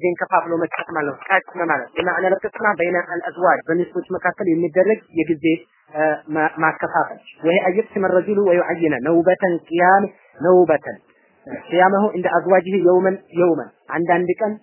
الزين كفافلو مكات مالو كات مالو بمعنى لا تسمع بين الأزواج بالنسبة مكاتل يمدرج يجزي آه، ما ما كفافل وهي أن يقسم الرجل ويعين نوبة قيام نوبة. قيامه عند أزواجه يوما يوما. عند عندك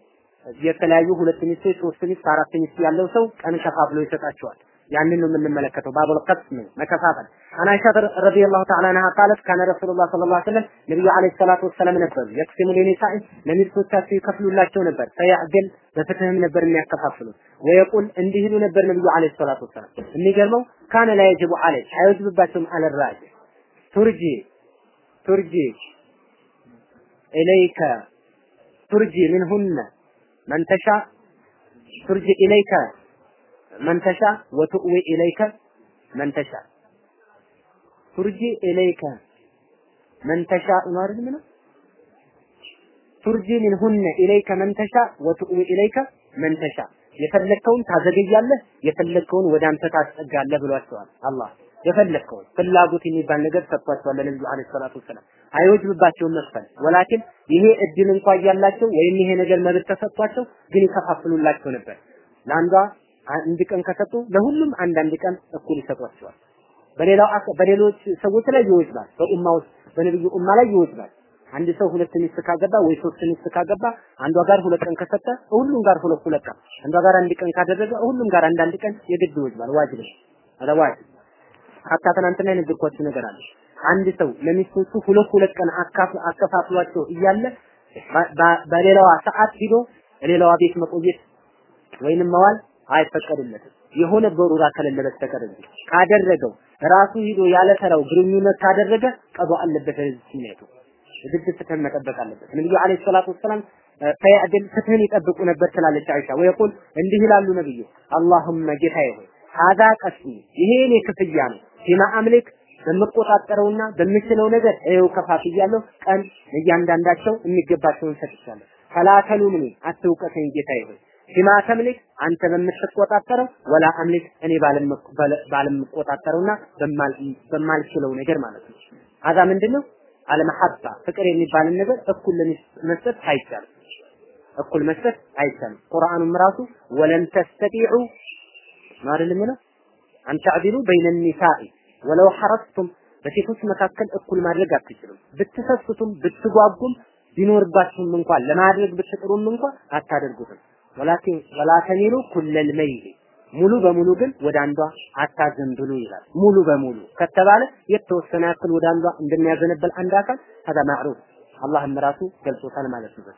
يتلايو هو التنسيس والتنسيس فارا التنسيس يالو سو كان يعني كفافلو يتتاشوات ያንን ነው የምንመለከተው። ባቡል ቀስም መከፋፈል። አን አይሻ ረዲየላሁ ተዓላ አንሃ ቃለት ካነ ረሱሉላህ ሰለላሁ ዐለይሂ ወሰለም ነብዩ عليه الصلاة والسلام ነበሩ። يقسم لنسائه ለሚስቶቻቸው ይከፍሉላቸው ነበር። فيعدل በፍትህም ነበር የሚያከፋፍሉት። ويقول እንዲህ ይሉ ነበር ነብዩ عليه الصلاة والسلام የሚገርመው كان لا يجب عليه አይወጅብባቸውም على الراجح ترجي ترجي إليك ترجي منهن من ترجي إليك من تشاء وتؤوي إليك መን ተሻ ቱርጂ ኢለይከ መን ተሻ ነው አይደል ምን ቱርጂ ሚንሁነ ኢለይከ መን ተሻ ወቱእዊ ኢለይከ መን ተሻ የፈለግከውን ታዘገያለህ የፈለግከውን ወደ አንተ ታስጠጋለህ ብሏቸዋል አላህ። የፈለግከውን ፍላጎት የሚባል ነገር ሰጥቷቸዋል ለነብዩ አለይሂ ሰላቱ ወሰላም። አይወጅብባቸውም መክፈል። ወላኪን ይሄ እድል እንኳን ያላቸው ወይም ይሄ ነገር መብት ተሰጥቷቸው ግን ይከፋፍሉላቸው ነበር። ለአንዷ አንድ ቀን ከሰጡ ለሁሉም አንዳንድ ቀን እኩል ይሰጧቸዋል። በሌላው በሌሎች ሰዎች ላይ ይወጅባል። በኡማ ውስጥ በነብዩ ኡማ ላይ ይወጅባል። አንድ ሰው ሁለት ሚስት ካገባ ወይ ሶስት ሚስት ካገባ አንዷ ጋር ሁለት ቀን ከሰጠ ሁሉም ጋር ሁለት ሁለት ቀን፣ አንዷ ጋር አንድ ቀን ካደረገ ሁሉም ጋር አንዳንድ ቀን የግድ ይወጅባል። ዋጅብ አዳ ዋጅብ ሀታ ትናንትና የነገርኳችሁ ነገር አለ። አንድ ሰው ለሚስቶቹ ሁለት ሁለት ቀን አከፋፍሏቸው እያለ በሌላዋ ሰዓት ሂዶ ሌላዋ ቤት መቆየት ወይንም መዋል አይፈቀድለትም። የሆነ በሩራ ከሌለ በስተቀር ካደረገው ራሱ ሂዶ ያለ ተራው ግንኙነት ካደረገ ቀዶ አለበት ስሜቱ ግድ ፍትህን መጠበቅ አለበት። ነብዩ አለይሂ ሰላቱ ወሰላም ፈያዕድል ፍትህን ይጠብቁ ነበር ትላለች አይሻ። ወይቁል እንዲህ ይላሉ ነብዩ አላሁመ ጌታዬ ሆይ ሀዛ ቀስሚ ይሄ እኔ ክፍያ ነው ፊማ አምልክ በምቆጣጠረውና በምችለው ነገር ይኸው ከፋፍያለሁ። ቀን እያንዳንዳቸው የሚገባቸውን ሰጥቻለሁ። ፈላ ተሉምኒ አትውቀተኝ ጌታዬ ሆይ ፊማ ተምሊክ አንተ በምትቆጣጠረው ወላ አምሊክ እኔ ባለምቆጣጠረውና በማልችለው ነገር ማለት ነው። አዛ ምንድነው? አለመሐባ ፍቅር የሚባልን ነገር እኩል መስጠት አይቻልም። እኩል መስጠት አይቻልም። ቁርአኑም ራሱ ወለን ተስተጢዑ ነው አይደል በይነ ኒሳኢ ወለው ሐረስቱም በሴቶች መካከል እኩል ማድረግ አትችሉም። ብትሰስቱም ብትጓጉም ቢኖርባችሁም እንኳን ለማድረግ ብትጥሩም እንኳን አታደርጉትም። ወላኪን ወላ ተሚሉ ኩለል መይል ሙሉ በሙሉ ግን ወደ አንዷ አታዘንብሉ ይላል። ሙሉ በሙሉ ከተባለ የተወሰነ ያክል ወደ አንዷ እንደሚያዘነብል አንድ አካል هذا معروف አላህም ራሱ ገልጾታል ማለት ነው።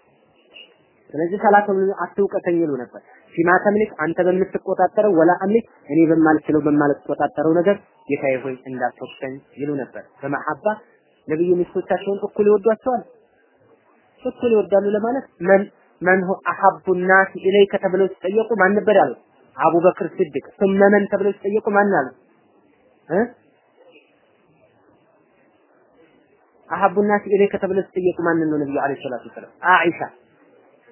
ስለዚህ ሰላተም አትውቀተኝ ይሉ ነበር። ፊማ ተምሊክ አንተ በምትቆጣጠረው ወላ አምሊክ እኔ በማልችለው በማልቆጣጠረው ነገር ጌታዬ ሆይ እንዳትወቅሰኝ ይሉ ነበር። በመሐባ ነብዩ ሚስቶቻቸውን እኩል ይወዷቸዋል። እኩል ይወዳሉ ለማለት መን መን ሁ አሐቡ ናስ ኢለይከ ተብለው ሲጠየቁ ማን ነበር ያሉት? አቡበክር ሲድቅ። ثم መን ተብለው ሲጠየቁ ማን አሉት? እ አሐቡ ናስ ኢለይከ ተብለው ሲጠየቁ ማን ነው ነብዩ አለይሂ ሰላቱ? አኢሻ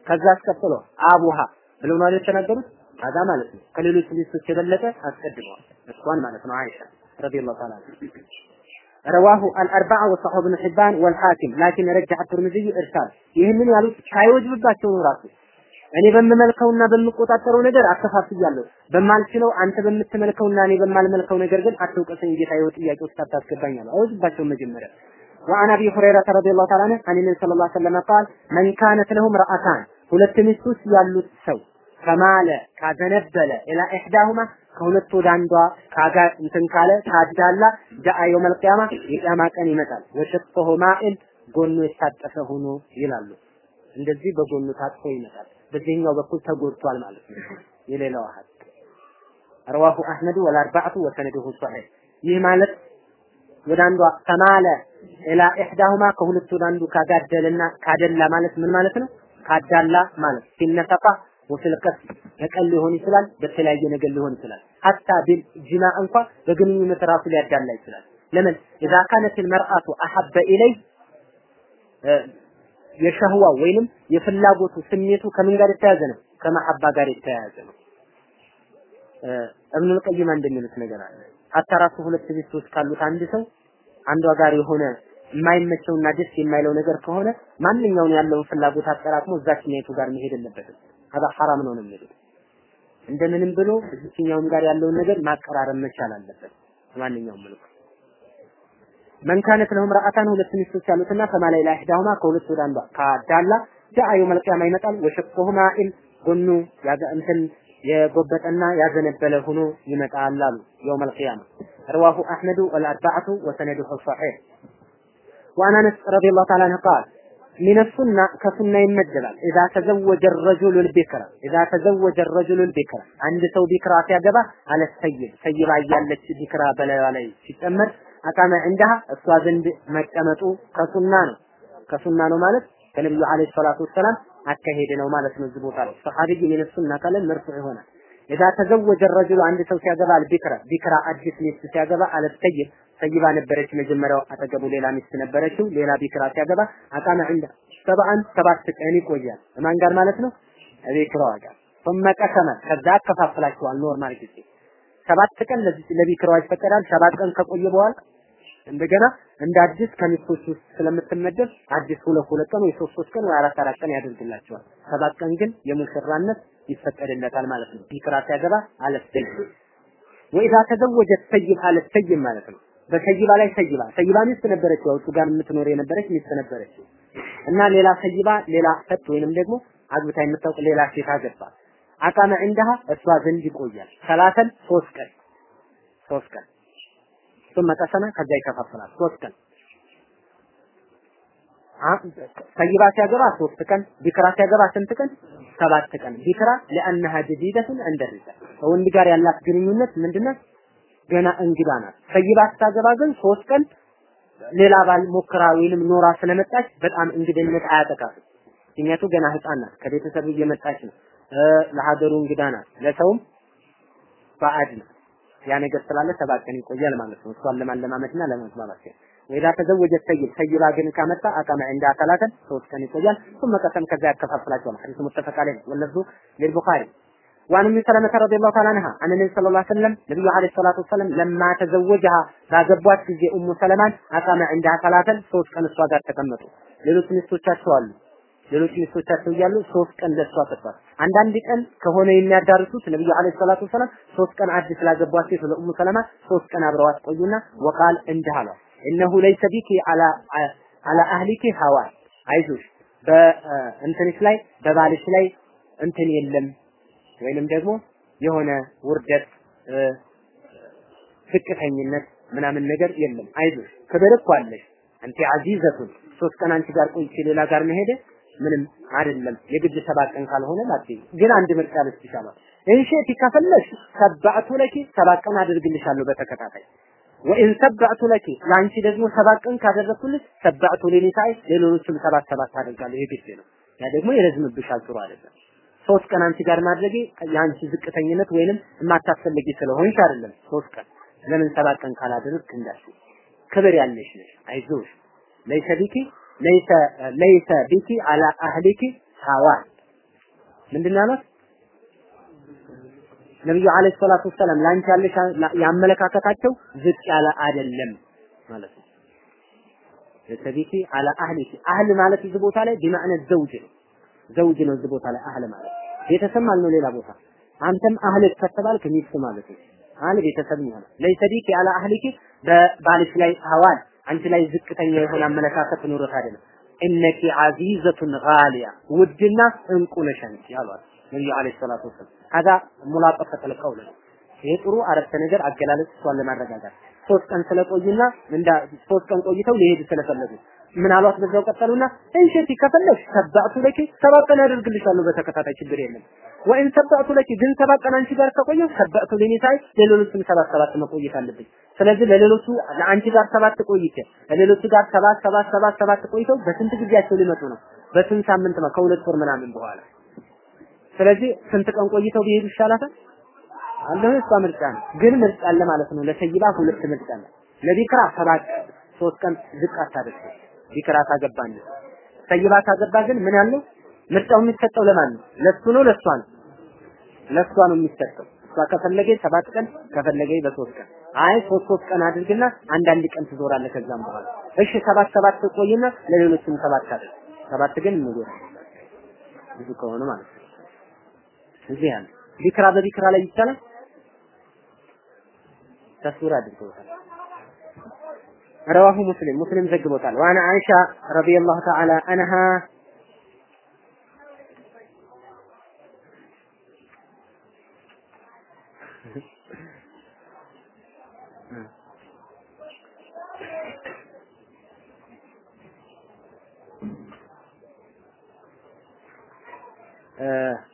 ከዛ አስቀጥሎ አቡሃ ብለው ማለት የተናገሩት አዛ ማለት ነው። ከሌሎች ሚስቶች የበለጠ አስቀድመዋል። እሷን ማለት ነው አይሻ ረዲየላሁ ተዓላ ረዋሁ አልአርባዓ ወሰሐሁ ብን ሒባን ወልሐኪም ላኪን ረጃሐ ትርሚዝይ እርሳል ይህንን ያሉት ሳይወጅብባቸው ነው ራሱ እኔ በምመልከውና በምቆጣጠረው ነገር አከፋፍያለሁ በማልችለው አንተ በምትመልከውና እኔ በማልመልከው ነገር ግን አትውቀሰኝ ጌታ ይወጥ ጥያቄ ውስጥ አታስገባኛለሁ አይወጅባቸውም መጀመሪያ وعن ابي هريره رضي الله تعالى عنه عن النبي صلى الله عليه وسلم قال من كانت له امرأتان ሁለት ሚስቶች ያሉት ሰው ከማለ ካዘነበለ ኢላ ኢህዳሁማ ከሁለቱ ወደ አንዷ ካጋ እንትን ካለ ካዳላ ጃአ የውመል ቂያማ የቂያማ ቀን ይመጣል። ወሸጥሁ ማኢል ጎኑ የታጠፈ ሆኖ ይላሉ። እንደዚህ በጎኑ ታጥፎ ይመጣል። በዚህኛው በኩል ተጎድቷል ማለት ነው። የሌላው ሀቅ ረዋሁ አህመድ ወልአርባዕቱ ወሰነዱሁ ሶሒህ። ይህ ማለት ወደ አንዷ ከማለ ኢላ ኢህዳሁማ ከሁለቱ ወደ አንዱ ካጋደለና ካደላ ማለት ምን ማለት ነው? ካዳላ ማለት ሲነፈቃ ወፊል በቀል ሊሆን ይችላል፣ በተለያየ ነገር ሊሆን ይችላል። ሀታ ቢል ጂማ እንኳ በግንኙነት ራሱ ሊያዳላ ይችላል። ለምን ኢዛ ካነት ልመርአቱ አሐበ ኢለይ የሸህዋ ወይንም የፍላጎቱ ስሜቱ ከምን ጋር የተያያዘ ነው? ከመሐባ ጋር የተያያዘ ነው። እብኑል ቀይማ እንደሚሉት ነገር አለ። ሀታ ራሱ ሁለት ሚስቶች ካሉት አንድ ሰው አንዷ ጋር የሆነ የማይመቸውና ደስ የማይለው ነገር ከሆነ ማንኛውን ያለውን ፍላጎት አጠራቅሞ እዛችኛይቱ ጋር መሄድ የለበትም። አዛ ሐራም ነው ነው የሚሉት። እንደምንም ብሎ እዚህኛውም ጋር ያለውን ነገር ማቀራረብ መቻል አለበት። ማንኛውም መልኩ መንካነት ለሁም ረአታን ሁለት ሚስቶች ያሉትና ከማላይ ላይ ዳሁማ ከሁለት ወደ አንዷ ካዳላ ጃአ የውመል ቂያማ ይመጣል ወሸቅሁማ ኢል ጎኑ ያጋ እንትን የጎበጠና ያዘነበለ ሆኖ ይመጣል አሉ የውመል ቂያማ رواه أحمد والأربعة وسنده صحيح وعن أنس رضي الله تعالى عنه قال ሚነ ሱና ከሱና ይመደባል። ኢዛ ተዘወጀ ረጁሉ ልቢክራ ኢዛ ተዘወጀ ረጁሉ ልቢክራ አንድ ሰው ቢክራ ሲያገባ አለ ሰይድ ሰይባ እያለች ቢክራ በላዩ ላይ ሲጨመር አቃመ እንደሃ እሷ ዘንድ መቀመጡ ከሱና ነው። ከሱና ነው ማለት ከነብዩ عليه الصلاة والسلام አካሄድ ነው ማለት ነው። እዚህ ቦታ ላይ صحابي من السنة ካለ مرفوع ይሆናል። إذا تزوج الرجل አንድ ሰው ሲያገባ البكر بكر አዲስ ሚስት ሲያገባ على الثيب ነበረች። መጀመሪያው አጠገቡ ሌላ ሚስት ነበረችው። ሌላ بكر ሲያገባ أقام عندها سبعا ሰባት ቀን ይቆያል። ማን ጋር ማለት ነው? بكر ዋ ጋር ثم قسم ከዛ አከፋፍላቸዋል። normal ጊዜ ሰባት ቀን ለ بكر ዋ ይፈቀዳል። ሰባት ቀን ከቆየ በኋላ እንደገና እንደ አዲስ ከሚስቶች ውስጥ ስለምትመደብ አዲስ ሁለት ሁለት ቀን ወይ ሶስት ሶስት ቀን ወይ አራት አራት ቀን ያደርግላቸዋል። ሰባት ቀን ግን የሙሽራነት ይፈቀድለታል ማለት ነው። ቢክራ ሲያገባ አለ ሰይድ ወኢዛ ተዘወጀት ሰይድ አለ ሰይድ ማለት ነው። በሰይባ ላይ ሰይባ ሰይባ ሚስት ነበረች፣ ያው እሱ ጋር የምትኖር የነበረች ሚስት ነበረች እና ሌላ ሰይባ ሌላ ፈት ወይንም ደግሞ አግብታ የምታውቅ ሌላ ሴት አገባ። አቃመ እንደሃ እሷ ዘንድ ይቆያል። ሰላተን ሶስት ቀን ሶስት ቀን ثم ቀሰመ ከዛ ይከፋፈላል ሶስት ቀን ሰይባ ሲያገባ ሶስት ቀን ቢክራ ሲያገባ ስንት ቀን ሰባት ቀን ቢክራ لانها جديده عند الرجال ከወንድ ጋር ያላት ግንኙነት ምንድነው ገና እንግዳ ናት። ሰይባ ስታገባ ግን ሶስት ቀን ሌላ ባል ሞክራ ወይንም ኖራ ስለመጣች በጣም እንግድነት አያጠቃትም። ምክንያቱ ገና ህፃን ናት። ከቤተሰብ እየመጣች ነው። ለሀገሩ እንግዳ ናት። ለሰውም ባዕድ ነው ያ ነገር ስላለ ሰባት ቀን ይቆያል ማለት ነው። እሷን ለማለማመድና ለማግባባት ወይዳ ተዘወጀ ሰይድ ሰይባ ግን ካመጣ አቃመ እንደ አካላተን ሶስት ቀን ይቆያል። ثم ቀሰም ከዛ ያከፋፍላቸዋል። ሐዲሱ ሙተፈቅ ዐለይህ ወለፍዙ ለልቡኻሪ وعن ام سلمة رضي الله تعالى عنها أن النبي صلى الله عليه وسلم نبي عليه الصلاة والسلام لما تزوجها ባገቧት ጊዜ ኡሙ ሰለማን አቃመ عندها ثلاثا ሶስት ቀን እሷ ጋር ተቀመጡ። ሌሎች ሚስቶቻቸው አሉ። ሌሎች ሚስቶቻቸው እያሉ ሶስት ቀን ለሷ ሰጥቷል። አንዳንድ ቀን ከሆነ የሚያዳርሱት ነብዩ አለይሂ ሰላቱ ወሰላም ሶስት ቀን አዲስ ላገቧት ሴት ለኡሙ ሰለማ ሶስት ቀን አብረዋት ቆዩና ወቃል እንዲህ አሏት እነሁ ለይሰ ቢኪ አላ አላ አህሊኪ ሐዋን አይዞሽ በእንትንሽ ላይ በባልሽ ላይ እንትን የለም ወይንም ደግሞ የሆነ ውርደት ፍቅተኝነት ምናምን ነገር የለም እኮ አለሽ አንቲ አዚዘቱን ሶስት ቀን አንቺ ጋር ቆይቼ ሌላ ጋር መሄደ ምንም አይደለም። የግድ ሰባት ቀን ካልሆነ ላቲ ግን አንድ ምርጫ ልስጥሻለሁ። እንሽቲ ከፈለሽ ሰባዕቱ ለኪ ሰባት ቀን አድርግልሻለሁ በተከታታይ ወኢን ሰባዕቱ ለኪ ለአንቺ ደግሞ ሰባት ቀን ካደረግኩልሽ ሰባዕቱ ለኒሳኢ ለሌሎችም ሰባት ሰባት አደርጋለሁ። የግድ ነው። ያ ደግሞ ይረዝምብሻል፣ ጥሩ አይደለም። ሶስት ቀን አንቺ ጋር ማድረጌ የአንቺ ዝቅተኝነት ወይንም የማታስፈልጊ ስለሆንሽ አይደለም። ሶስት ቀን ለምን ሰባት ቀን ካላደረግክ እንዳልሽ ክብር ያለሽ ነሽ። አይዞሽ ለይሰ ቢኪ ለይሰ ለይሰ ቢኪ አላ አህሊኪ ሐዋን ምንድን ያላት? ነብዩ አለይሂ ሰላቱ ወሰላም ላንቺ ያለሽ ያመለካከታቸው ዝቅ ያለ አይደለም ማለት ነው። ለይሰ ቢኪ አላ አህሊኪ አህል ማለት እዚህ ቦታ ላይ ቢማዕነ ዘውጅ ነው። ዘውጅ ነው እዚህ ቦታ ላይ አህል ማለት ቤተሰብ ማለት ነው። ሌላ ቦታ አንተም አህል ከተባልክ ሚስት ማለት ነው። አህል ቤተሰብ ነው። ለይሰ ቢኪ አላ አህሊኪ በባልሽ ላይ ሐዋን አንቺ ላይ ዝቅተኛ የሆነ አመለካከት ኑሮት አይደለም። እነኪ አዚዘቱን ጋሊያ ውድና እንቁ ነሽ አንቺ አሏት ነብዩ አለይሂ ሰላቱ ወሰለም። ሀዛ ሙላጠፈተል ቀውል ነው። ይሄ ጥሩ አረፍተ ነገር አገላለጽ እሷን ለማረጋጋት ሶስት ቀን ስለቆዩና እንዳ ሶስት ቀን ቆይተው ሊሄዱ ስለፈለጉ ምን አሏት? በዛው ቀጠሉና እንሽቲ ከፈለሽ ሰባቱ ለኪ ሰባት ቀን አደርግልሻለሁ በተከታታይ ችግር የለም። ወይን ሰባቱ ለኪ ግን ሰባት አንቺ ጋር ከቆየው ሰባቱ ለኒሳይ ለሌሎችም ሰባት ሰባት መቆየት አለብኝ። ስለዚህ ለሌሎቹ ለአንቺ ጋር ሰባት ቆይቼ ለሌሎቹ ጋር ሰባት ሰባት ሰባት ሰባት ቆይተው በስንት ጊዜያቸው ሊመጡ ነው? በስንት ሳምንት ነው? ከሁለት ወር ምናምን በኋላ። ስለዚህ ስንት ቀን ቆይተው ቢሄዱ ይሻላታል? አለሁ እሷ ምርጫ ነው። ግን ምርጫ አለ ማለት ነው። ለሰይባ ሁለት ምርጫ አለ። ለቢክራ ሰባት ሶስት ቀን ዝቅ አታደርግ። ቢክራ ታገባን ሰይባ ታገባ ግን ምን ያለው ምርጫው የሚሰጠው ለማን ነው? ለሱ ነው ለሷ ነው? ለሷ ነው የሚሰጠው። እሷ ከፈለገ ሰባት ቀን ከፈለገ በሶስት ቀን አይ ሶስት ሶስት ቀን አድርግና አንዳንድ ቀን ትዞራለህ ከዛም በኋላ እሺ ሰባት ሰባት ቆይና ለሌሎችም ሰባት አድርግ። ሰባት ግን ምጎራ ብዙ ከሆነ ማለት ነው። እዚህ ያለ ቢክራ በቢክራ ላይ ይቻላል። ተስዊር አድርገውታል። رواه مسلم مسلم ዘግቦታል وعن عائشة رضي الله تعالى عنها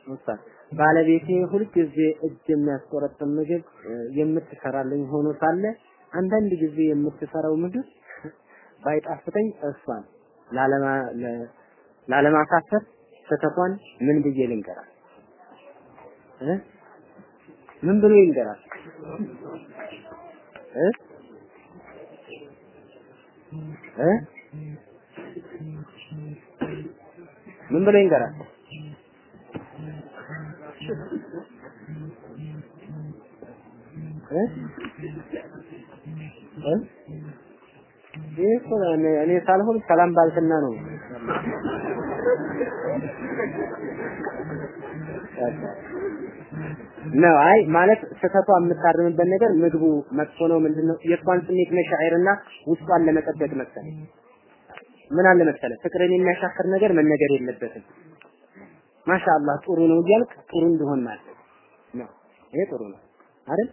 ሙስታን ባለቤቴ ሁልጊዜ እጅ የሚያስቆረጥም ምግብ የምትሰራልኝ ሆኖ ሳለ አንዳንድ ጊዜ የምትሰራው ምግብ ባይጣፍጠኝ እሷን ላለማ ላለማሳፈር ስህተቷን ምን ብዬ ልንገራት? ምን ብሎ ይንገራት ምን ብሎ ይንገራት እ ይህ እኮ እኔ ሳልሆን ሰላም ባልትና ነው። ነው አይ ማለት ስህተቷ የምታርምበት ነገር ምግቡ መጥፎ ነው ምንድነው የእሷን ስሜት መሻዕርና ውስጧን ለመጠበቅ መሰለኝ። ምን አለ መሰለ ፍቅርን የሚያሻክር ነገር መነገር የለበትም። ማሻአላህ ጥሩ ነው እያልክ ጥሩ እንዲሆን ማለት ነው። ይሄ ጥሩ ነው አይደል?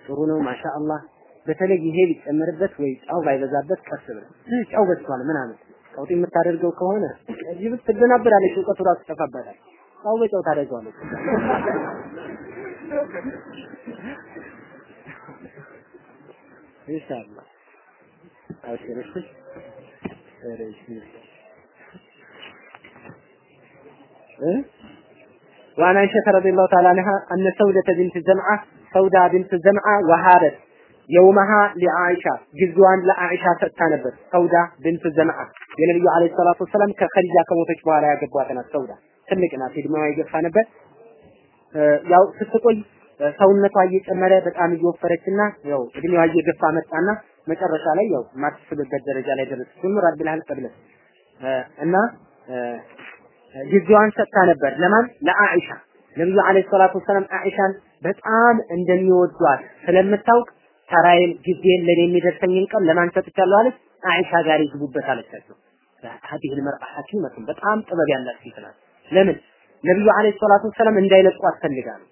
ጥሩ ነው ማሻአላህ በተለይ ይሄ ቢጨመርበት ወይ ጫው ባይበዛበት ቀስ ብለህ ይህ ጫው በዝቷል ምናምን ቀውጢ የምታደርገው ከሆነ እዚህ ብት ትደናበራለች፣ እውቀቱ ራሱ ይጠፋበታል። ጫው በጫው ታደርገዋለች። ኢንሻአላህ አብሽር እሺ እሺ እ وعن عائشة رضي الله تعالى عنها أن سودة بنت زمعة سودة بنت زمعة وهابت የውመሃ ለአይሻ ጊዜዋን ለአይሻ ሰጥታ ነበር። ሰውዳ ብንት ዘምዓ የነብዩ አለይሂ ሰላቱ ወሰላም ከኸዲጃ ከሞተች በኋላ ያገቧት ናት። ሰውዳ ትልቅ ናት፣ እድሜዋ የገፋ ነበር። ያው ስትቆይ ሰውነቷ እየጨመረ በጣም እየወፈረችና ያው እድሜዋ እየገፋ መጣና መጨረሻ ላይ ያው ማትስብበት ደረጃ ላይ ደረሰች። ሱምር አድልሃል ቀብለ እና ጊዜዋን ሰጥታ ነበር። ለማን? ለአኢሻ ነብዩ አለይሂ ሰላቱ ወሰላም አኢሻን በጣም እንደሚወዷት ስለምታውቅ ተራዬን ጊዜን ለኔ የሚደርሰኝን ቀን ለማን ሰጥቻለሁ አለች። አይሻ ጋር ይግቡበት አለቻቸው። ሀዲህ ልመርአ ሐኪመቱን በጣም ጥበብ ያላት ሴት ናት። ለምን ነቢዩ አለይሂ ሰላቱ ወሰላም እንዳይለቋት ፈልጋሉ።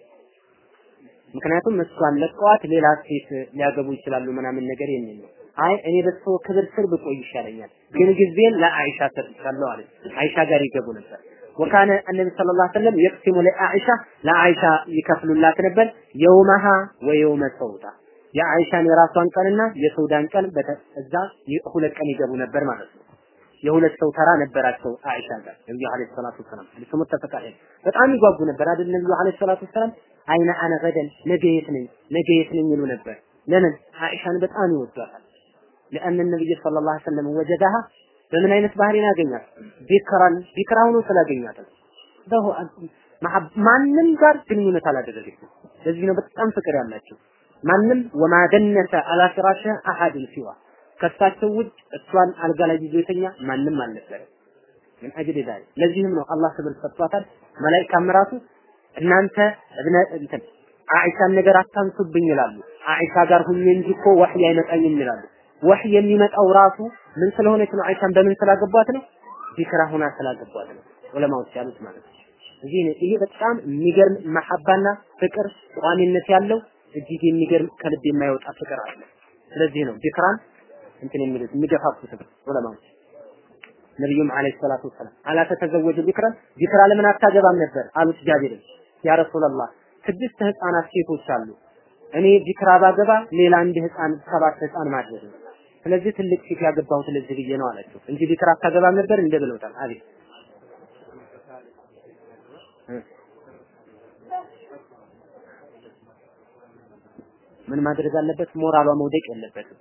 ምክንያቱም እሷን ለቀዋት ሌላ ሴት ሊያገቡ ይችላሉ ምናምን ነገር የሚል ነው። አይ እኔ በሰው ክብር ስር ብቆይ ይሻለኛል፣ ግን ጊዜን ለአይሻ ሰጥቻለሁ አለች። አይሻ ጋር ይገቡ ነበር። ወካነ አነቢ ሰለላሁ ዐለይሂ ወሰለም የቅሲሙ ለአይሻ ለአይሻ ይከፍሉላት ነበር የውመሃ ወየውመ ሰውጣ የአይሻን የራሷን ቀንና የሰውዳን ቀን እዛ ሁለት ቀን ይገቡ ነበር ማለት ነው። የሁለት ሰው ተራ ነበራቸው አይሻ ጋር ነብዩ አለይሂ ሰላቱ ሰላም ልሱ መተፈቃለ በጣም ይጓጉ ነበር አይደል? ነብዩ አለይሂ ሰላቱ ሰላም አይነ አነ ገደን ነገ የት ነኝ ነገ የት ነኝ ይሉ ነበር። ለምን አይሻን በጣም ይወዷታል። ለአን ነብዩ ሰለላሁ ዐለይሂ ወሰለም ወጀዳሃ በምን አይነት ባህሪን ያገኛት ቢክራን ቢክራ ሆኖ ስላገኛት ማንም ጋር ግንኙነት አላደረገችም። ለዚህ ነው በጣም ፍቅር ያላቸው ማንም ወማደነሰ አላ ፍራሽ አሐድን ሲዋ ከሳቸው ውጭ እሷን አልጋ ላይ ይዞ ማንም አልነበረም። ምን አጅል ዳል ለዚህም ነው አላህ ክብር ሰጥቷታል። መላኢካም ራሱ እናንተ እብነ እንትን አኢሻን ነገር አታንሱብኝ ይላሉ። አኢሻ ጋር ሁኜ እንጂ እኮ ወህይ አይመጣኝም ይላሉ። ወህይ የሚመጣው ራሱ ምን ስለሆነች ነው? አይሻን በምን ስላገቧት ነው? ዚክራ ሆና ስላገቧት ነው። ዑለማዎች ያሉት ማለት ነው። እዚህ ይሄ በጣም የሚገርም መሐባና ፍቅር ቋሚነት ያለው እጅግ የሚገርም ከልብ የማይወጣ ፍቅር አለ። ስለዚህ ነው ዚክራን እንትን የሚሉት የሚገፋፉት ዑለማዎች። ነብዩም አለይሂ ሰላቱ ወሰላም አላ ተተዘወጁ ዚክራን? ዚክራ ለምን አታገባም ነበር? አሉት ጃቢርን ያ ረሱላህ ስድስት ህፃናት ሴቶች አሉ። እኔ ዚክራ ባገባ ሌላ አንድ ህፃን ሰባት ህፃን ማድረግ ነው። ስለዚህ ትልቅ ሴት ያገባሁት ለዚህ ብዬ ነው አላቸው። እንጂ ዚክራ አታገባም ነበር እንደ ብለውታል አቤት ምን ማድረግ አለበት? ሞራሏ መውደቅ የለበትም።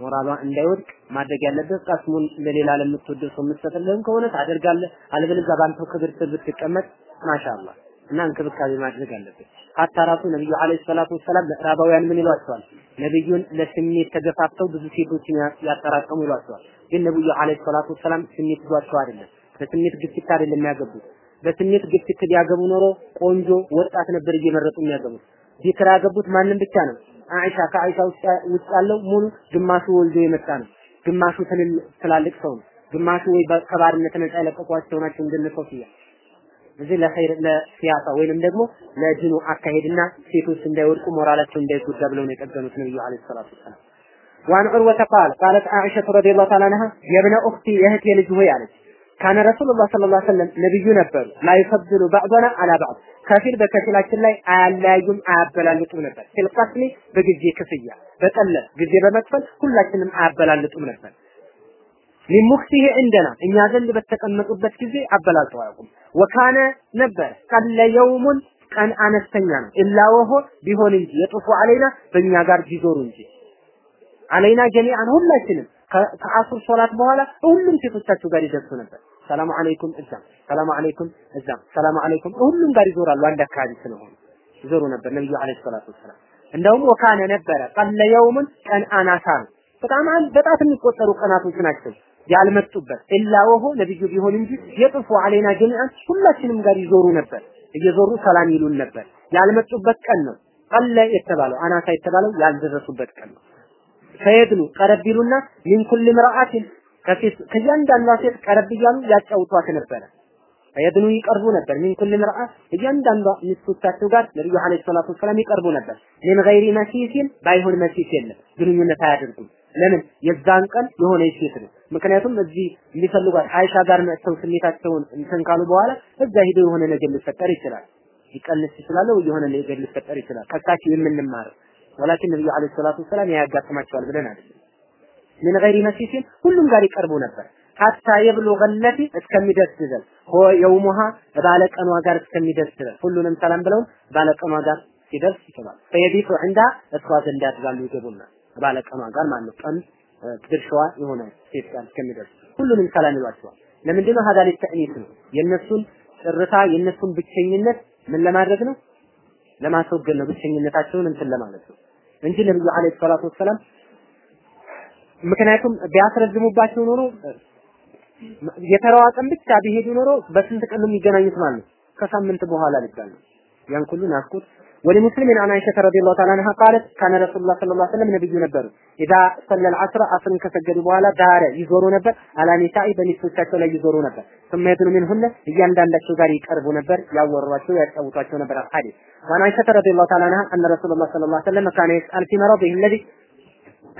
ሞራሏ እንዳይወድቅ ማድረግ ያለበት ቀስሙን ለሌላ ለምትወደው ሰው የምትሰጥልህም ከሆነ ታደርጋለህ። አለበለዚያ ባንተው ክብር ስር ብትቀመጥ ማሻአላህ እና እንክብካቤ ማድረግ አለበት። ሀታ ራሱ ነብዩ አለይሂ ሰላቱ ወሰላም ምዕራባውያን ምን ይሏቸዋል? ነብዩን ለስሜት ተገፋፍተው ብዙ ሴቶችን ያጠራቀሙ ይሏቸዋል። ግን ነብዩ አለይሂ ሰላቱ ወሰላም ስሜት ይዟቸው አይደለም፣ በስሜት ግፊት አይደለም የሚያገቡት። በስሜት ግፊት ቢያገቡ ኖሮ ቆንጆ ወጣት ነበር እየመረጡ የሚያገቡት። بكر ያገቡት ማንም ብቻ ነው። አይሻ ከአይሻ ውጭ ያለው ሙሉ ግማሹ ወልዶ የመጣ ነው። ግማሹ ትላልቅ ሰው ነው። ግማሹ ወይ ከባርነት ነፃ የለቀቋቸው ናቸው። እንደነ እዚህ ለ خير ለ سياسة ወይንም ደግሞ ለዲኑ አካሄድና ሴቶች እንዳይወድቁ ሞራላቸው እንዳይጎዳ ብለው ነው የጠገኑት ነብዩ عليه الصلاة والسلام። وعن عروة قال قالت عائشة رضي الله تعالى عنها يا ابن أختي የእህቴ ልጅ ሆይ አለች ካነ ረሱሉላህ ሰለላሁ ዐለይሂ ወሰለም ነብዩ ነበሩ። ላይፈድሉ ባዕዶና አላ ባዕድ ከፊል በከፊላችን ላይ አያለያዩም አያበላልጡም ነበር። ፊልቀስሚ በጊዜ ክፍያ በቀለ ጊዜ በመክፈል ሁላችንም አያበላልጡም ነበር። ሊሙክሲህ እንደና እኛ ዘንድ በተቀመጡበት ጊዜ አበላልጠው አያውቁም። ወካነ ነበር ቀለ የውሙን ቀን አነስተኛ ነው። ኢላ ወሆ ቢሆን እንጂ የጥፉ አለይና በእኛ ጋር ቢዞሩ እንጂ አለይና ጀሚዓን ሁላችንም ከአሱር ሶላት በኋላ ሁሉም ሴቶቻቸው ጋር ይደርሱ ነበር። ሰላሙ አለይኩም እዛም፣ ሰላሙ አለይኩም እዛም፣ ሰላሙ አለይኩም ሁሉም ጋር ይዞራሉ። አንድ አካባቢ ስለሆኑ ይዞሩ ነበር ነብዩ አለይሂ ሰላቱ ወሰላም። እንደውም ወካነ ነበረ ቀለ የውሙን ቀን አናሳ ነው። በጣም በጣት የሚቆጠሩ ቀናቶች ናቸው ያልመጡበት ኢላ ወሆ ነብዩ ቢሆን እንጂ የጥፉ አለይና ጀሚአን ሁላችንም ጋር ይዞሩ ነበር። እየዞሩ ሰላም ይሉን ነበር። ያልመጡበት ቀን ነው። ቀለ የተባለው አናሳ የተባለው ያልደረሱበት ቀን ነው። ፈየድኑ ቀረብ ይሉና ሚን ኩል ምርአትን ከእያንዳንዷ ሴት ቀረብ እያሉ ያጫውቷት ነበረ። ፈየድኑ ይቀርቡ ነበር። ሚን ኩል ምርአ እያንዳንዷ ሚስቶቻቸው ጋር ነብዩ አለይሂ ሰላቱ ወሰላም ይቀርቡ ነበር። ሚን ገይሪ መሲሲን ባይሆን መሲስ የለም ግንኙነት አያደርጉም። ለምን የዛን ቀን የሆነ ሴት ነው። ምክንያቱም እዚህ የሚፈልጓት አይሻ ጋር መጥተው ስሜታቸውን እንትን ካሉ በኋላ እዛ ሄደው የሆነ ነገር ሊፈጠር ይችላል። ሊቀንስ ይችላል የሆነ ነገር ሊፈጠር ይችላል። ከሳቸው የምንማረው ወላኪን ነብዩ አለይሂ ሰላቱ ወሰላም ያጋጥማቸዋል ብለን አይደለም። ምን ገይሪ መሲሲን ሁሉም ጋር ይቀርቡ ነበር። ሀታ የብሉገ ለቲ እስከሚደርስ ድረስ የውሙሃ ባለቀኗ ጋር እስከሚደርስ ድረስ ሁሉንም ሰላም ብለው ባለቀኗ ጋር ሲደርስ ይችላል። ፈየቢቱ ዕንዳ እሷ ዘንድ ያድራሉ ይገቡና ባለቀኗ ጋር ማለት ቀን ድርሻዋ የሆነ ሴት ጋር እስከሚደርስ ሁሉንም ሰላም ይሏቸዋል። ለምንድን ነው ሀዳ ሊተእኒት ነው የእነሱን ጭርታ የእነሱን ብቸኝነት ምን ለማድረግ ነው? ለማስወገድ ነው። ብቸኝነታቸውን እንትን ለማለት ነው እንጂ ነብዩ አለይሂ ሰላቱ ወሰላም ምክንያቱም ቢያስረዝሙባቸው ኖሮ የተራዋ ቀን ብቻ ቢሄዱ ኖሮ በስንት ቀን ነው የሚገናኙት ማለት ነው? ከሳምንት በኋላ ሊባል ያን ሁሉ ናፍቆት ولمسلم عن عائشة رضي الله تعالى عنها قالت كان رسول الله صلى الله عليه وسلم نبي نبر إذا صلى العصر عصر كسجد بኋላ دار يزوروا نبر على نساء بني سوساتቸው ላይ ይዞሩ ነበር ثم يدنو منهن እያንዳንዳቸው ጋር ይቀርቡ ነበር ያወሯቸው ያጫውቷቸው ነበር ሐዲስ وعن عائشة رضي الله تعالى عنها أن رسول الله صلى الله عليه وسلم كان يسأل في مرضه الذي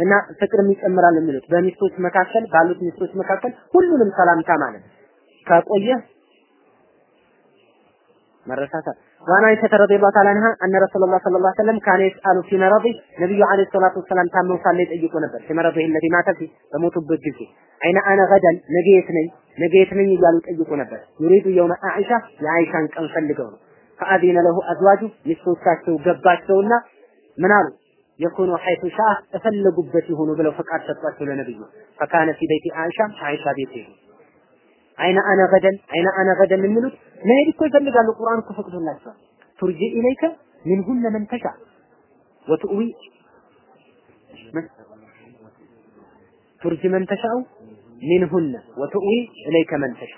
እና ፍቅርም ይጨምራል የሚሉት በሚስቶች መካከል ባሉት ሚስቶች መካከል ሁሉንም ሰላምታ ማለት ከቆየ መረሳሳት ዋና አይሸተ ረዲየላሁ ተዓላ አንሃ አነ ረሱላህ ሰለላሁ ዐለይሂ ወሰለም ካነ ይስአሉ ፊ መረዲ ነብዩ ዐለይሂ ሰላቱ ወሰላም ታመው ሳለ ይጠይቁ ነበር ፊ መረዲ الذي ማተ ፊ በሞቱበት ጊዜ አይነ አነ ገደን ነገ የት ነኝ ነገ የት ነኝ እያሉ ይጠይቁ ነበር ዩሪዱ የውመ አኢሻ የአኢሻን ቀን ፈልገው ነው ፈአዚነ ለሁ አዝዋጁ ሚስቶቻቸው ገባቸውና ምን አሉ የኩኑ ሐይቱ ሻ ተፈለጉበት ይሁኑ ብለው ፈቃድ ሰጧቸው ለነብዩ ፈካነ ፊ ቤቲ አይሻ አይሻ ቤት ሄዱ አይነ አነ ገደን አይነ አነ ገደን የሚሉት መሄድ እኮ ይፈልጋሉ ቁርአን እኮ ፈቅዶላቸዋል ቱርጂ ኢለይከ ሚንሁነ መን ተሻ ወትኡዊ ቱርጂ መን ተሻው ሚንሁነ ወትኡዊ ኢለይከ መን ተሻ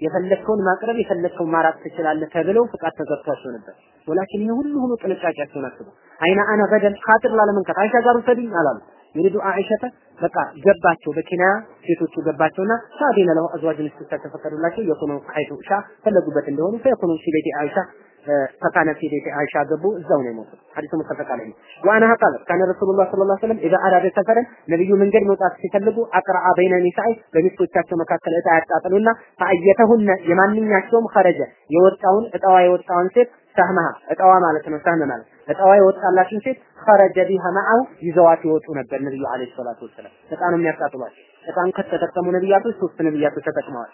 የፈለግከውን ማቅረብ የፈለግከውን ማራቅ ትችላለህ ተብለው ፍቃድ ተሰጥቷቸው ነበር። ወላኪን ይሄ ሁሉ ሆኖ ጥንቃቄያቸውን አስቡ። አይነ አነ ገደን ካጥር ላለመንካት አይሻ ጋር ውሰድኝ አላሉ። ይሪዱ አይሸተ በቃ ገባቸው በኪናያ ሴቶቹ ገባቸውና ሳዲነ ለው አዝዋጅ ሚስቶቻቸው ፈቀዱላቸው የኮኑ ሐይቱ ሻ ፈለጉበት እንደሆኑ ፈየኮኑ ፊ ቤቲ አይሻ ፈካነ ፊ ቤቲ አይሻ ገቡ። እዛው ነው የሞቱት። ሐዲሱ ሙተፈቅ ዐለይሂ ወአንሃ ቃለት ካነ ረሱሉላህ ሰለላሁ ዐለይሂ ወሰለም ኢዛ አራደ ሰፈረን ነብዩ መንገድ መውጣት ሲፈልጉ አቅረአ በይነ ኒሳኢ በሚስቶቻቸው መካከል እጣ ያጣጥሉና ፈአየተሁነ የማንኛቸውም ኸረጀ የወጣውን እጣዋ የወጣውን ሴት ሰህመሃ እጣዋ ማለት ነው። ሰህም ማለት እጣዋ የወጣላችን ሴት ኸረጀ ቢሃ መዐሁ ይዘዋት ይወጡ ነበር ነብዩ አለይሂ ሰላቱ ወሰላም። እጣን የሚያቃጥሏቸው እጣን ከተጠቀሙ ነብያቶች ሶስት ነብያቶች ተጠቅመዋል።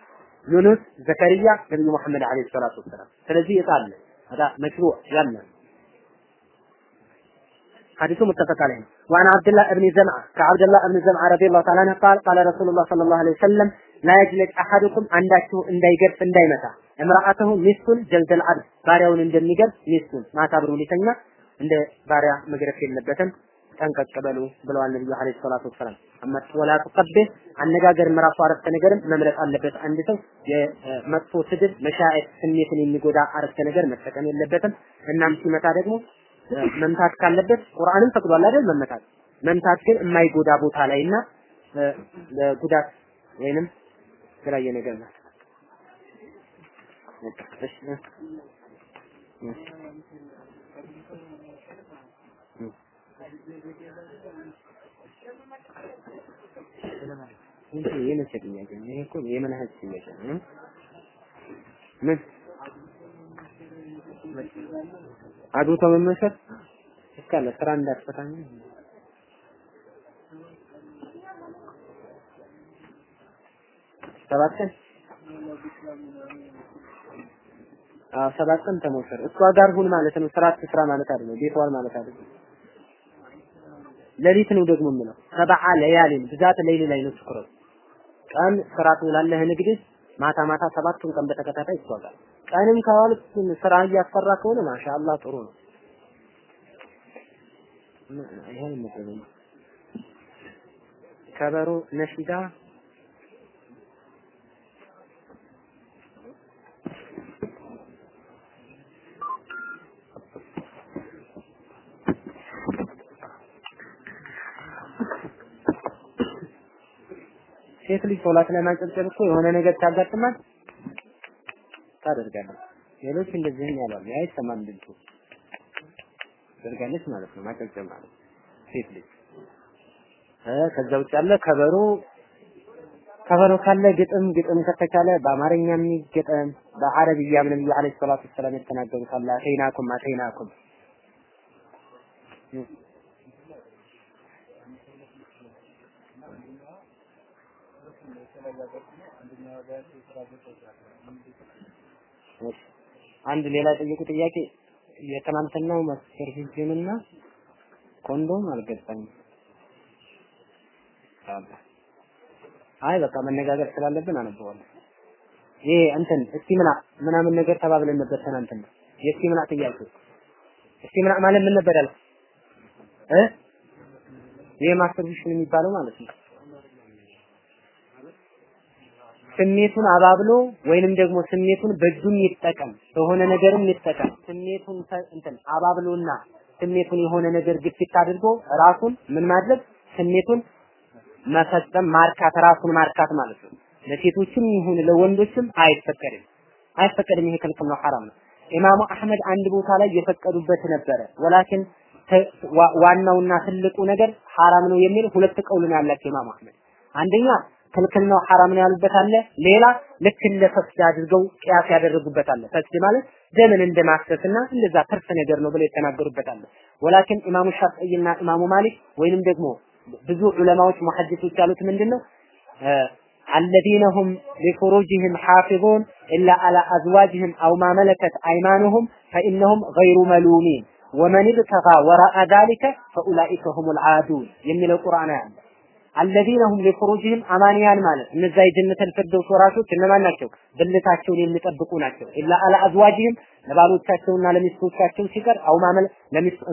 ዩኑስ፣ ዘከሪያ፣ ነብዩ መሐመድ አለይሂ ሰላቱ ወሰላም። ስለዚህ እጣ አለ هذا مشروع يلا حديث متفق عليه وعن عبد الله بن زمعة كعبد الله بن زمعة رضي الله تعالى عنه قال قال رسول الله صلى الله عليه وسلم ላያጅለጭ አሐዱኩም አንዳችሁ እንዳይገርፍ እንዳይመታ امرأته ሚስቱን جلد العبد ባሪያውን እንደሚገርፍ ሚስቱን ማታ አብሮ ሊተኛ እንደ ባሪያ መግረፍ የለበትም ጠንቀቅ በሉ ብለዋል ነብዩ عليه الصلاة والسلام። አማ ወላ ተቀበል አነጋገርም ራሱ አረፍተ ነገርም መምረጥ አለበት። አንድ ሰው የመጥፎ ስድብ መሻኤት ስሜትን የሚጎዳ አረፍተ ነገር መጠቀም የለበትም። እናም ሲመታ ደግሞ መምታት ካለበት ቁርአንም ፈቅዷል አይደል መመታት። መምታት ግን የማይጎዳ ቦታ ላይና ጉዳት ወይንም የተለያየ ነገር እሺ እንዴ የመቼ ጥያቄ ነው? ይሄ እኮ እስካለ ስራ እንዳትፈታኝ ሰባት ቀን ሰባት ቀን ተሞከረ። እሷ ጋር ሁን ማለት ነው። ስራ ትስራ ማለት አይደለም። ቤቷል ማለት አይደለም። ሌሊት ነው ደግሞ የምለው ሰብዓ ለያሊን ብዛት ሌሊ ላይ ነው ትኩረቱ። ቀን ስራ ትውላለህ ንግድ፣ ማታ ማታ ሰባቱን ቀን በተከታታይ ጋር ቀንም ከዋልክ ስራ እያሰራ ከሆነ ማሻአላህ ጥሩ ነው። ይሄን ከበሮ ነሽዳ ሴት ልጅ ሶላት ላይ ማጨብጨብ እኮ የሆነ ነገር ታጋጥማት ታደርጋለች። ሌሎች እንደዚህ ያሏል። ያ አይሰማም ድምፁ ታደርጋለች ማለት ነው። ማጨብጨብ ማለት ሴት ልጅ ከዛ ውጭ ያለ ከበሮ ከበሮ ካለ ግጥም ግጥም ከተቻለ በአማርኛ የሚገጠም በአረብያም ነብዩ አለይሂ ወሰላም የተናገሩት አለ አተይናኩም አተይናኩም አንድ ሌላ ጠየቁ ጥያቄ የትናንትናው masturbation ና ኮንዶም አልገባኝም። አይ በቃ መነጋገር ስላለብን አነበዋለሁ። ይሄ እንትን استمناء ምናምን ነገር ተባብለን ነበር ትናንትና። የ استمناء ጥያቄ استمناء ማለት ምን ነበር ያልኩት እ ይሄ masturbation የሚባለው ማለት ነው። ስሜቱን አባብሎ ወይንም ደግሞ ስሜቱን በእጁም ይጠቀም በሆነ ነገርም ይጠቀም ስሜቱን እንትን አባብሎና ስሜቱን የሆነ ነገር ግፊት አድርጎ ራሱን ምን ማድረግ ስሜቱን መፈጸም ማርካት ራሱን ማርካት ማለት ነው። ለሴቶችም ይሁን ለወንዶችም አይፈቀድም አይፈቀድም። ይሄ ክልክል ነው፣ ሐራም ነው። ኢማሙ አህመድ አንድ ቦታ ላይ የፈቀዱበት ነበረ። ወላኪን ዋናውና ትልቁ ነገር ሐራም ነው የሚል ሁለት ቀውል ነው ያላቸው ኢማሙ አህመድ። አንደኛ ክልክል ነው ሐራም ነው ያሉበት አለ። ሌላ ልክ እንደ ፈስድ አድርገው ቅያስ ያደረጉበት አለ። ፈስድ ማለት ደምን እንደማፍሰስና እንደዛ ትርፍ ነገር ነው ብለው የተናገሩበት አለ። ወላኪን ኢማሙ ሻፊዒና ኢማሙ ማሊክ ወይንም ደግሞ ብዙ ዑለማዎች ሙሐዲሶች ያሉት ምንድነው الذين هم لفروجهم حافظون إلا على أزواجهم أو ما ملكت أيمانهم فإنهم غير ملومين ومن ابتغى وراء ذلك فأولئك هم العادون يمن القرآن يعني الذين هم لفروجهم አማንያን ማለት እነዛ የ جنة الفردوس ወራሾች እነማን ናቸው? ብልታቸውን የሚጠብቁ ናቸው። إلا على أزواجهم ለባሎቻቸውና ለሚስቶቻቸው ሲቀር أو ما ملكت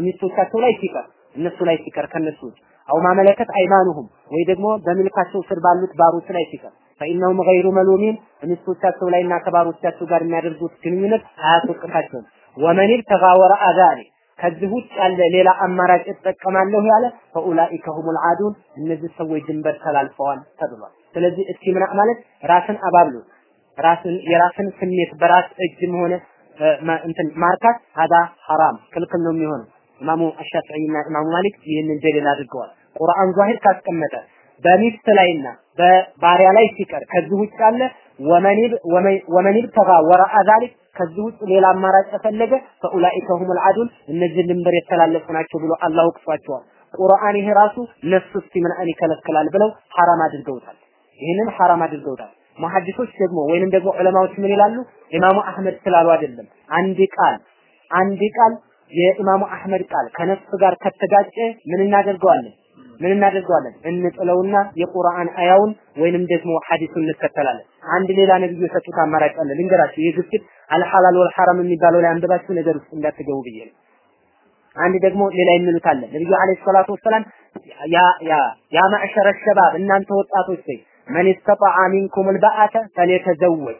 ሚስቶቻቸው ላይ ሲቀር እነሱ ላይ ሲቀር ከነሱ ውጭ أو ما ملكت أيمانهم ወይ ደግሞ በምልካቸው ስር ባሉት ባሮች ላይ ሲቀር فإنهم غير ملومين ሚስቶቻቸው ላይና ከባሮቻቸው ጋር የሚያደርጉት ግንኙነት አያስወቅታቸውም። ወመን ኢብተጋ ወረአ ዛሊክ ከዚህ ውጭ ያለ ሌላ አማራጭ እጠቀማለሁ ያለ ፈኡላኢከ ሁሙል አዱን እነዚህ ሰዎች ድንበር ተላልፈዋል ተብሏል። ስለዚህ እስቲምናዕ ማለት ራስን አባብሎ ራስን የራስን ስሜት በራስ እጅም ሆነ እንትን ማርካት ሀዳ ሐራም ክልክል ነው የሚሆነው። ኢማሙ አሻፊዒና ኢማሙ ማሊክ ይህንን ደሊል አድርገዋል። ቁርአን ዛሂር ካስቀመጠ በሚስት ላይና በባሪያ ላይ ሲቀር ከዚህ ውጭ ያለ ወመን ብተጋ ወረአ ዛሊክ ከዚህ ውጭ ሌላ አማራጭ ከፈለገ ፈኡላኢከ ሁሙል አዱን እነዚህ ድንበር የተላለፉ ናቸው ብሎ አላህ ወቅሷቸዋል። ቁርአን ይሄ ራሱ ነፍስ እስቲምናእን ይከለክላል ብለው ሐራም አድርገውታል። ይህንን ሐራም አድርገውታል። ሙሐዲሶች ደግሞ ወይንም ደግሞ ዑለማዎች ምን ይላሉ? ኢማሙ አህመድ ስላሉ አይደለም። አንድ ቃል አንድ ቃል የኢማሙ አህመድ ቃል ከነፍስ ጋር ከተጋጨ ምን እናደርገዋለን? ምን እናደርገዋለን? እንጥለውና የቁርአን አያውን ወይንም ደግሞ ሐዲሱን እንከተላለን። አንድ ሌላ ነብዩ የሰጡት አማራጭ አለ። ልንገራችሁ። ይህ ግፊት አልሐላል ወልሐራም የሚባለው ላይ አንብባችሁ ነገር ውስጥ እንዳትገቡ ብዬ ነው። አንድ ደግሞ ሌላ የሚሉት አለ። ነብዩ አለይሂ ሰላቱ ወሰላም ያ ያ ያ ማዕሸረ ሸባብ እናንተ ወጣቶች ሆይ መን እስተጣዐ ሚንኩም አልባአተ ፈሊተዘወጅ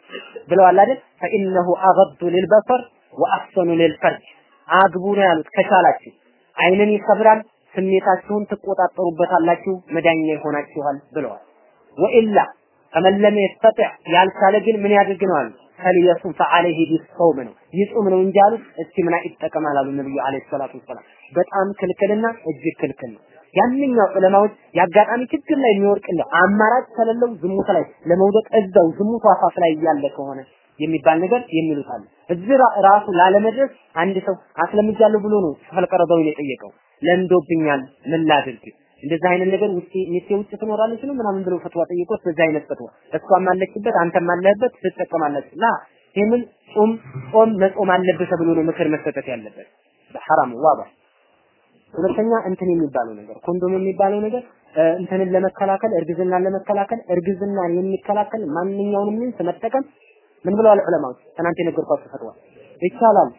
ብለዋል አይደል? ፈኢነሁ አገዱ ሊልበሰር ወአሕሰኑ ሊልፈርጅ አግቡ ነው ያሉት። ከቻላችሁ አይንን ይሰብራል፣ ስሜታችሁን ትቆጣጠሩበታላችሁ መዳኛ ይሆናችኋል ብለዋል። ወኢላ ለም የስተጢዕ ያልቻለ ግን ምን ያድርግ ነው አሉ ፈልየሱም ፈዐለይሂ ቢሶም ነው ይጹም ነው እንጂ አሉት። እስቲ ምን ይጠቀማል አሉ ነብዩ አለይሂ ሰላቱ ወሰላም። በጣም ክልክልና እጅግ ክልክል ነው። ያንኛው ዑለማዎች የአጋጣሚ ችግር ላይ የሚወርቅ ነው አማራጭ ከሌለው ዝሙት ላይ ለመውደቅ እዛው ዝሙቱ አፋፍ ላይ እያለ ከሆነ የሚባል ነገር የሚሉት አለ። እዚህ ራሱ ላለመድረስ አንድ ሰው አስለምጃለሁ ብሎ ነው ፈልቀረበውን የጠየቀው። ለምዶብኛል ምን ላድርግ? እንደዚህ አይነት ነገር ውጪ ሚስቴ ውጭ ትኖራለች ነው ምናምን ብሎ ፈትዋ ጠይቆት በዛ አይነት ፈትዋ። እሷም አለችበት አንተም አለህበት ትጠቀማለች لا ይህንን ጾም ጾም መጾም አለብህ ተብሎ ነው ምክር መሰጠት ያለበት። በሐራም ዋባ። ሁለተኛ እንትን የሚባለው ነገር ኮንዶም የሚባለው ነገር እንትንን ለመከላከል እርግዝናን ለመከላከል እርግዝናን የሚከላከል ማንኛውንም means መጠቀም ምን ብለዋል ዑለማዎች? ትናንት የነገርኳችሁ ፈትዋ ይቻላል።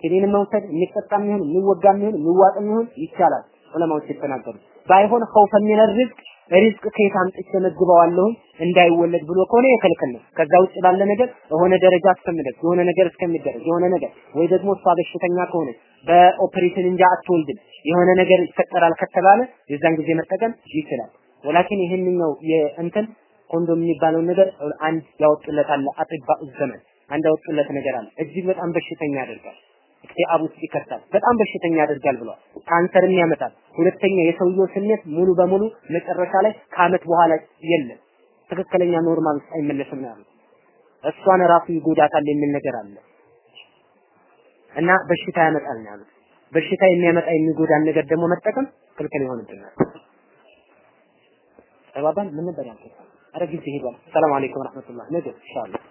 ኪኒን መውሰድ የሚጠጣም ይሁን የሚወጋም ይሁን የሚዋጥም ይሁን ይቻላል። ዑለማዎች የተናገሩ ባይሆን ኸውፈ ሚነ ሪዝቅ ሪዝቅ ከየት አምጥቼ መግበዋለሁ እንዳይወለድ ብሎ ከሆነ የከልክል ነው። ከዛ ውጭ ባለ ነገር የሆነ ደረጃ እስከሚደርስ የሆነ ነገር እስከሚደረግ የሆነ ነገር ወይ ደግሞ እሷ በሽተኛ ከሆነች በኦፕሬሽን እንጂ አትወልድም የሆነ ነገር ይፈጠራል ከተባለ የዛን ጊዜ መጠቀም ይችላል። ወላኪን ይሄንኛው የእንትን ኮንዶም የሚባለውን ነገር አንድ ያወጡለት አለ أطباء ዘመን አንድ ያወጡለት ነገር አለ። እጅግ በጣም በሽተኛ ያደርጋል። اكتئاب ውስጥ ይከታል በጣም በሽተኛ ያደርጋል ብሏል። ካንሰርም ያመጣል። ሁለተኛ የሰውየው ስሜት ሙሉ በሙሉ መጨረሻ ላይ ከአመት በኋላ የለም። ትክክለኛ normal ውስጥ አይመለስም ነው ያሉት። እሷን ራሱ ይጎዳታል የሚል ነገር አለ። እና በሽታ ያመጣል ነው ያሉት። በሽታ የሚያመጣ የሚጎዳን ነገር ደግሞ መጠቀም ክልክል ይሆንብናል። ተባባል ምን ነበር ያልኩት አረ ጊዜ ሄዷል ሰላም አለይኩም ወራህመቱላህ ነገ ኢንሻአላህ